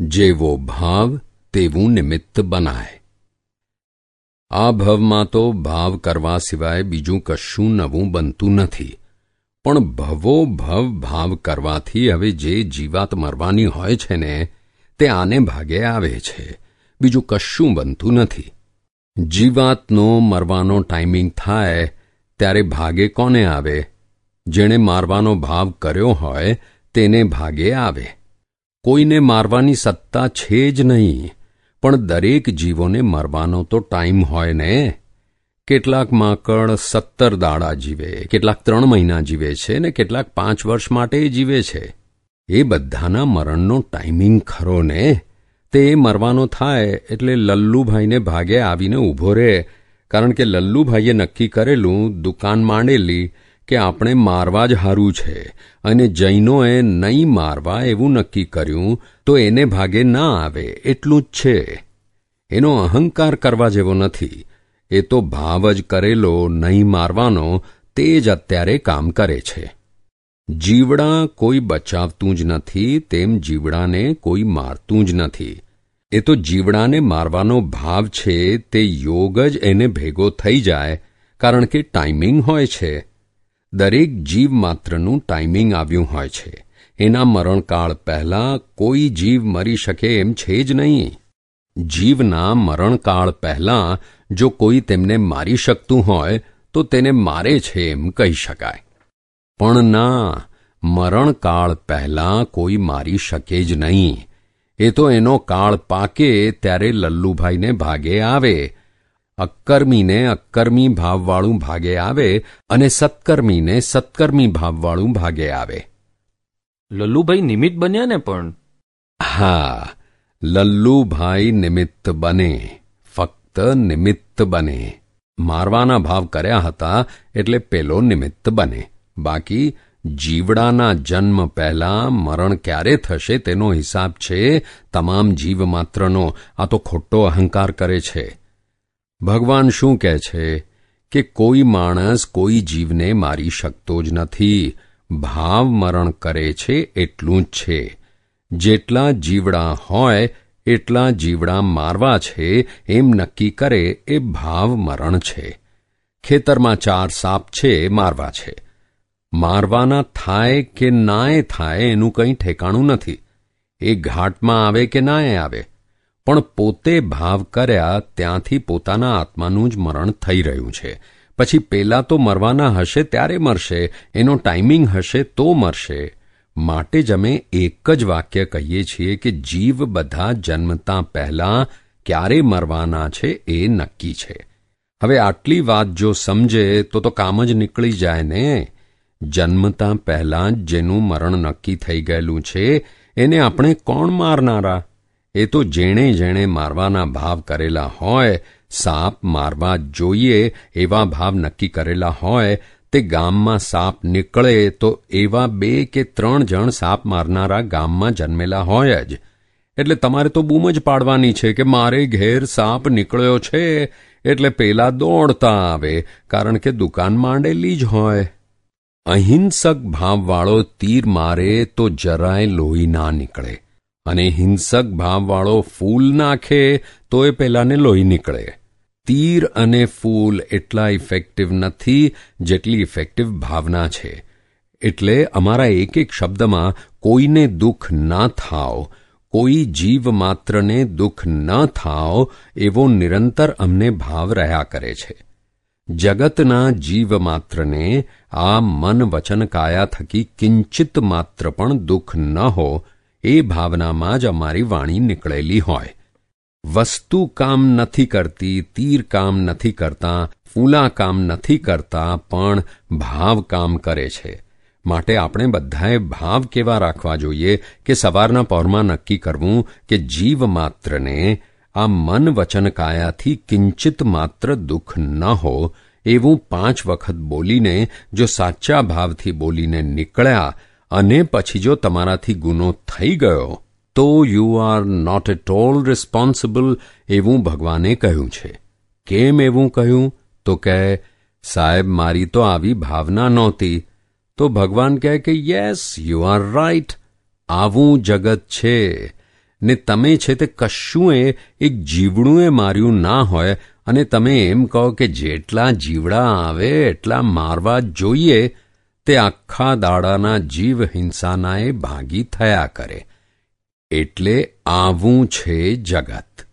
જેવો ભાવ તેવું નિમિત્ત બનાય. આ ભવમાં તો ભાવ કરવા સિવાય બીજું કશું નવું બનતું નથી. પણ ભવો ભવ ભાવ કરવાથી હવે જે જીવાત મરવાની હોય છે ને, તે આને ભાગે આવે છે. બીજું કશું બનતું નથી. જીવાતનો મરવાનો ટાઈમિંગ થાય, ત્યારે ભાગે કોને આવે? જેણે મારવાનો ભાવ કર્યો હોય, તેને ભાગે આવે. કોઈને મારવાની સત્તા છે જ નહીં, પણ દરેક જીવોને મરવાનો તો ટાઈમ હોય ને. કેટલાક માકડ સત્તર દાડા જીવે, કેટલાક ત્રણ મહિના જીવે છે ને કેટલાક પાંચ વર્ષ માટે જીવે છે. એ બધાના મરણનો ટાઈમિંગ ખરો ને. તે મરવાનો થાય એટલે લલ્લુભાઈને ભાગે આવીને ઊભો રહે, કારણ કે લલ્લુભાઈએ નક્કી કરેલું, દુકાન માંડેલી કે આપણે મારવા જ હારું છે અને જૈનોએ નહીં મારવા એવું નક્કી કર્યું, તો એને ભાગે ના આવે, એટલું જ છે. એનો અહંકાર કરવા જેવો નથી. એ તો ભાવ જ કરેલો નહીં મારવાનો, તે જ અત્યારે કામ કરે છે. જીવડા કોઈ બચાવતું જ નથી, તેમ જીવડાને કોઈ મારતું જ નથી. એ તો જીવડાને મારવાનો ભાવ છે, તે યોગ જ એને ભેગો થઈ જાય, કારણ કે ટાઈમિંગ હોય છે. દરેક જીવ માત્રનું ટાઈમિંગ આવ્યું હોય છે. એના મરણકાળ પહેલાં કોઈ જીવ મરી શકે એમ છે જ નહીં. જીવના મરણકાળ પહેલાં જો કોઈ તેમને મારી શકતું હોય, તો તેને મારે છે એમ કહી શકાય. પણ ના, મરણકાળ પહેલાં કોઈ મારી શકે જ નહીં. એ તો એનો કાળ પાકે ત્યારે લલ્લુભાઈને ભાગે આવે અક્કર્મીને અક્કર્મી ભાવવાળું ભાગે આવે અને સત્કર્મીને સત્કર્મી ભાવવાળું ભાગે આવે. લલ્લુભાઈ નિમિત્ત બન્યા ને પણ? હા લલ્લુભાઈ નિમિત્ત બને ફક્ત નિમિત્ત બને. મારવાના ભાવ કર્યા હતા એટલે પેલો નિમિત્ત બને. બાકી જીવડાના જન્મ પહેલા મરણ ક્યારે થશે તેનો હિસાબ છે તમામ જીવ માત્રનો. આ તો ખોટો અહંકાર કરે છે. ભગવાન શું કહે છે કે કોઈ માણસ કોઈ જીવને મારી શકતો જ નથી. ભાવ મરણ કરે છે એટલું જ છે. જેટલા જીવડા હોય, એટલા જીવડા મારવા છે, એમ નક્કી કરે એ ભાવ મરણ છે. ખેતરમાં ચાર સાપ છે, મારવા છે. મારવાના થાય કે નાય થાય એનું કંઈ ઠેકાણું નથી. એ ઘાટમાં આવે કે નાય આવે? પણ પોતે ભાવ કર્યા ત્યાંથી પોતાના આત્માનું જ મરણ થઈ રહ્યું છે. પછી પેલા તો મરવાના હશે ત્યારે મરશે, એનો ટાઈમિંગ હશે તો મરશે. માટે જ અમે એક જ વાક્ય કહીએ છીએ કે જીવ બધા જન્મતા પહેલા ક્યારે મરવાના છે એ નક્કી છે. હવે આટલી વાત જો સમજે તો તો કામ જ નીકળી જાય ને. જન્મતા પહેલાં જેનું મરણ નક્કી થઈ ગયેલું છે, એને આપણે કોણ મારનારા? એ તો જેણે જેણે મારવાના ભાવ કરેલા હોય, સાપ મારવા જોઈએ એવા ભાવ નક્કી કરેલા હોય, તે ગામમાં સાપ નીકળે તો એવા બે કે ત્રણ જણ સાપ મારનારા ગામમાં જન્મેલા હોય જ. એટલે તમારે તો બૂમ જ પાડવાની છે કે મારે ઘેર સાપ નીકળ્યો છે, એટલે પેલા દોડતા આવે, કારણ કે દુકાન માંડેલી જ હોય. અહિંસક ભાવવાળો તીર મારે તો જરાય લોહી ના નીકળે. અને હિંસક ભાવવાળો ફૂલ નાખે તો એ પેલાને લોહી નીકળે. તીર અને ફૂલ એટલા ઇફેક્ટિવ નથી જેટલી ઇફેક્ટિવ ભાવના છે. એટલે અમારા એક એક શબ્દમાં કોઈને દુઃખ ના થાવ, કોઈ જીવ માત્રને દુઃખ ન થાવ, એવો નિરંતર અમને ભાવ રહ્યા કરે છે. જગતના જીવ માત્રને આ મન વચન કાયા થકી કિંચિત માત્ર પણ દુઃખ ન હો એ ભાવનામાં જ અમારી વાણી નીકળેલી હોય. વસ્તુ કામ નથી કરતી, તીર કામ નથી કરતા, ફૂલા કામ નથી કરતા, પણ ભાવ કામ કરે છે. માટે આપણે બધાએ ભાવ કેવા રાખવા જોઈએ કે સવારના પહોરમાં નક્કી કરવું કે જીવ માત્રને આ મન વચન કાયાથી કિંચિત માત્ર દુઃખ ન હો, એવું પાંચ વખત બોલીને, જો સાચા ભાવથી બોલીને નીકળ્યા અને પછી જો તમારાથી ગુનો થઈ ગયો, તો you are not at all responsible એવું ભગવાને કહ્યું છે. કેમ એવું કહ્યું? તો કહે, સાહેબ, મારી તો આવી ભાવના નહોતી. તો ભગવાન કહે કે યસ યુ આર રાઇટ આવું જગત છે. ને તમે છે તે કશુંએ એક જીવડુંએ માર્યું ના હોય, અને તમે એમ કહો કે જેટલા જીવડા આવે, એટલા મારવા જોઈએ. તે આખા દાડાના જીવ હિંસાનાએ ભાગી થયા કરે. એટલે આવું છે જગત.